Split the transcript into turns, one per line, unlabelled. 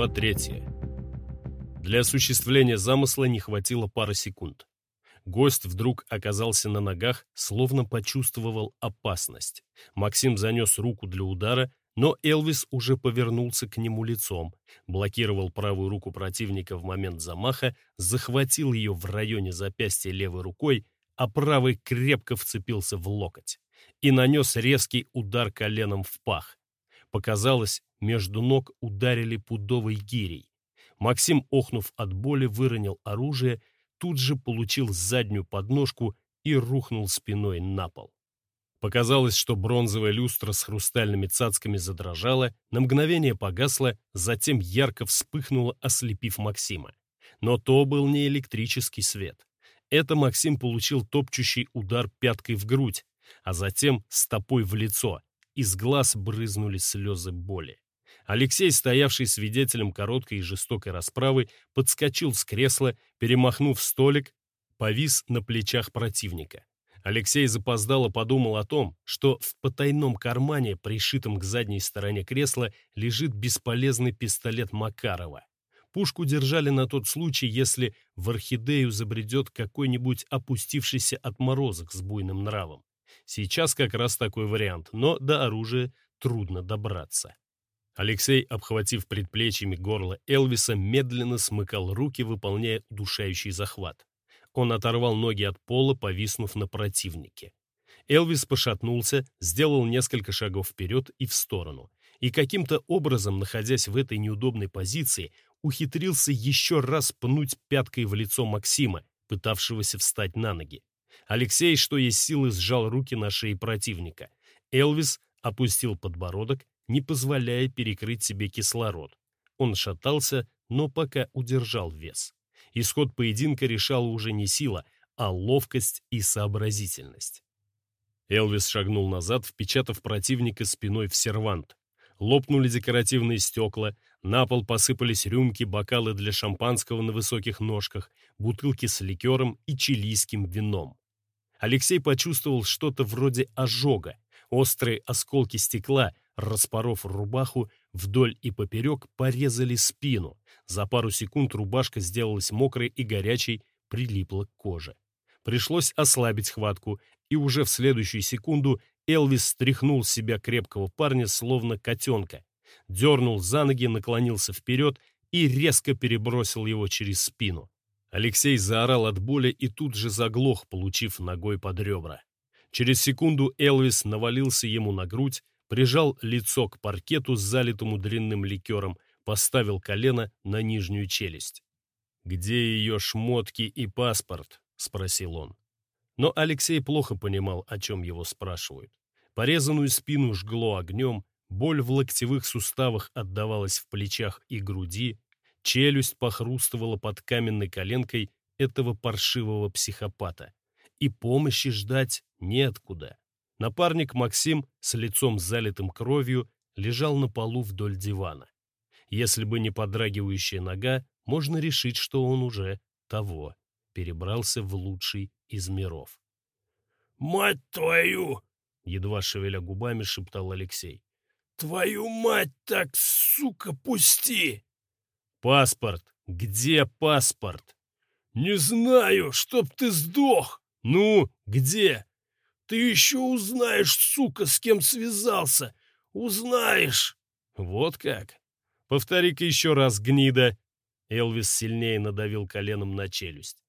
Глава третья. Для осуществления замысла не хватило пары секунд. Гость вдруг оказался на ногах, словно почувствовал опасность. Максим занес руку для удара, но Элвис уже повернулся к нему лицом, блокировал правую руку противника в момент замаха, захватил ее в районе запястья левой рукой, а правый крепко вцепился в локоть и нанес резкий удар коленом в пах. Показалось, между ног ударили пудовой гирей. Максим, охнув от боли, выронил оружие, тут же получил заднюю подножку и рухнул спиной на пол. Показалось, что бронзовая люстра с хрустальными цацками задрожала, на мгновение погасла, затем ярко вспыхнула, ослепив Максима. Но то был не электрический свет. Это Максим получил топчущий удар пяткой в грудь, а затем стопой в лицо. Из глаз брызнули слезы боли. Алексей, стоявший свидетелем короткой и жестокой расправы, подскочил с кресла, перемахнув столик, повис на плечах противника. Алексей запоздало подумал о том, что в потайном кармане, пришитом к задней стороне кресла, лежит бесполезный пистолет Макарова. Пушку держали на тот случай, если в орхидею забредет какой-нибудь опустившийся отморозок с буйным нравом. Сейчас как раз такой вариант, но до оружия трудно добраться. Алексей, обхватив предплечьями горло Элвиса, медленно смыкал руки, выполняя удушающий захват. Он оторвал ноги от пола, повиснув на противнике. Элвис пошатнулся, сделал несколько шагов вперед и в сторону, и каким-то образом, находясь в этой неудобной позиции, ухитрился еще раз пнуть пяткой в лицо Максима, пытавшегося встать на ноги. Алексей, что есть силы, сжал руки на шее противника. Элвис опустил подбородок, не позволяя перекрыть себе кислород. Он шатался, но пока удержал вес. Исход поединка решала уже не сила, а ловкость и сообразительность. Элвис шагнул назад, впечатав противника спиной в сервант. Лопнули декоративные стекла, на пол посыпались рюмки, бокалы для шампанского на высоких ножках, бутылки с ликером и чилийским вином. Алексей почувствовал что-то вроде ожога. Острые осколки стекла, распоров рубаху, вдоль и поперек порезали спину. За пару секунд рубашка сделалась мокрой и горячей, прилипла к коже. Пришлось ослабить хватку, и уже в следующую секунду Элвис стряхнул с себя крепкого парня, словно котенка. Дернул за ноги, наклонился вперед и резко перебросил его через спину. Алексей заорал от боли и тут же заглох, получив ногой под ребра. Через секунду Элвис навалился ему на грудь, прижал лицо к паркету, залитому длинным ликером, поставил колено на нижнюю челюсть. «Где ее шмотки и паспорт?» — спросил он. Но Алексей плохо понимал, о чем его спрашивают. Порезанную спину жгло огнем, боль в локтевых суставах отдавалась в плечах и груди, Челюсть похрустывала под каменной коленкой этого паршивого психопата. И помощи ждать неоткуда. Напарник Максим с лицом залитым кровью лежал на полу вдоль дивана. Если бы не подрагивающая нога, можно решить, что он уже того перебрался в лучший из миров.
«Мать твою!»
— едва шевеля губами шептал Алексей.
«Твою мать так, сука, пусти!»
«Паспорт! Где паспорт?»
«Не знаю, чтоб ты сдох!»
«Ну, где?»
«Ты еще узнаешь, сука, с кем связался! Узнаешь!»
«Вот как? Повтори-ка еще раз, гнида!» Элвис сильнее надавил коленом на челюсть.